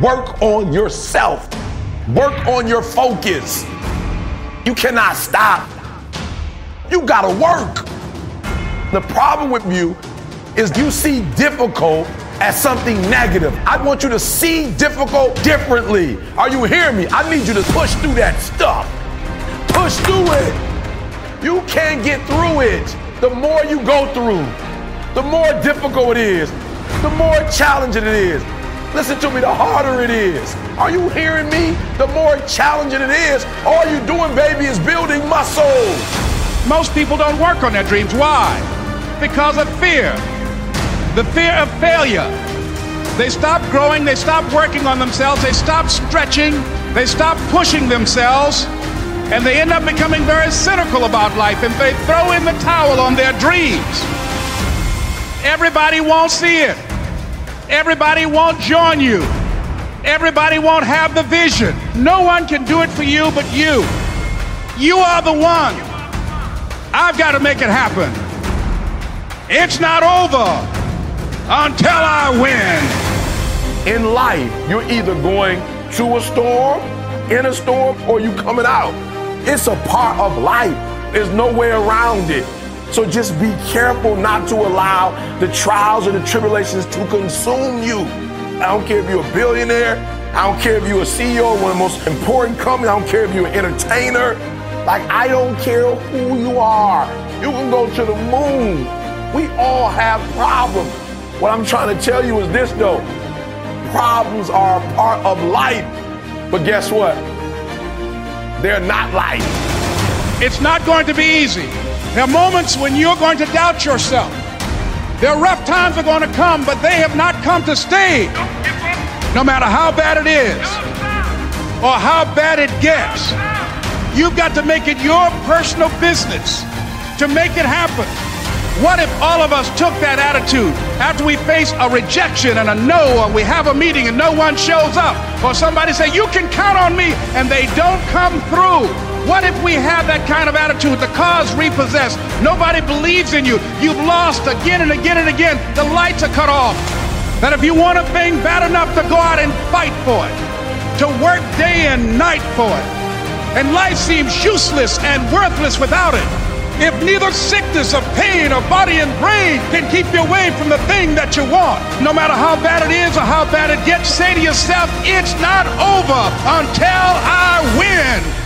Work on yourself. Work on your focus. You cannot stop. You gotta work. The problem with you is you see difficult as something negative. I want you to see difficult differently. Are you hearing me? I need you to push through that stuff. Push through it. You can't get through it. The more you go through, the more difficult it is, the more challenging it is. Listen to me, the harder it is. Are you hearing me? The more challenging it is. All you're doing, baby, is building muscle. Most people don't work on their dreams. Why? Because of fear. The fear of failure. They stop growing, they stop working on themselves, they stop stretching, they stop pushing themselves, and they end up becoming very cynical about life and they throw in the towel on their dreams. Everybody won't see it. Everybody won't join you. Everybody won't have the vision. No one can do it for you but you. You are the one. I've got to make it happen. It's not over until I win. In life, you're either going to a storm, in a storm, or you coming out. It's a part of life. There's no way around it. So just be careful not to allow the trials or the tribulations to consume you. I don't care if you're a billionaire. I don't care if you're a CEO of one of the most important companies. I don't care if you're an entertainer. Like, I don't care who you are. You can go to the moon. We all have problems. What I'm trying to tell you is this, though problems are a part of life. But guess what? They're not life. It's not going to be easy. There are moments when you're going to doubt yourself. There are rough times are going to come, but they have not come to stay. No matter how bad it is or how bad it gets, you've got to make it your personal business to make it happen. What if all of us took that attitude after we face a rejection and a no, or we have a meeting and no one shows up, or somebody say, You can count on me, and they don't come through? What if we have that kind of attitude? The car's repossessed. Nobody believes in you. You've lost again and again and again. The lights are cut off. That if you want a thing bad enough to go out and fight for it, to work day and night for it, and life seems useless and worthless without it. If neither sickness or pain or body and brain can keep you away from the thing that you want, no matter how bad it is or how bad it gets, say to yourself, it's not over until I win.